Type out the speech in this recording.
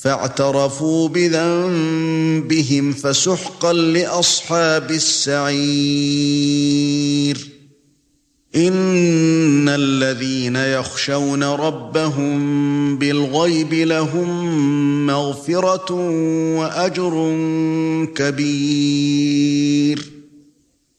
فاعترفوا بذنبهم فسحقا لأصحاب السعير. إن الذين يخشون ربهم بالغيب لهم مغفرة وأجر كبير.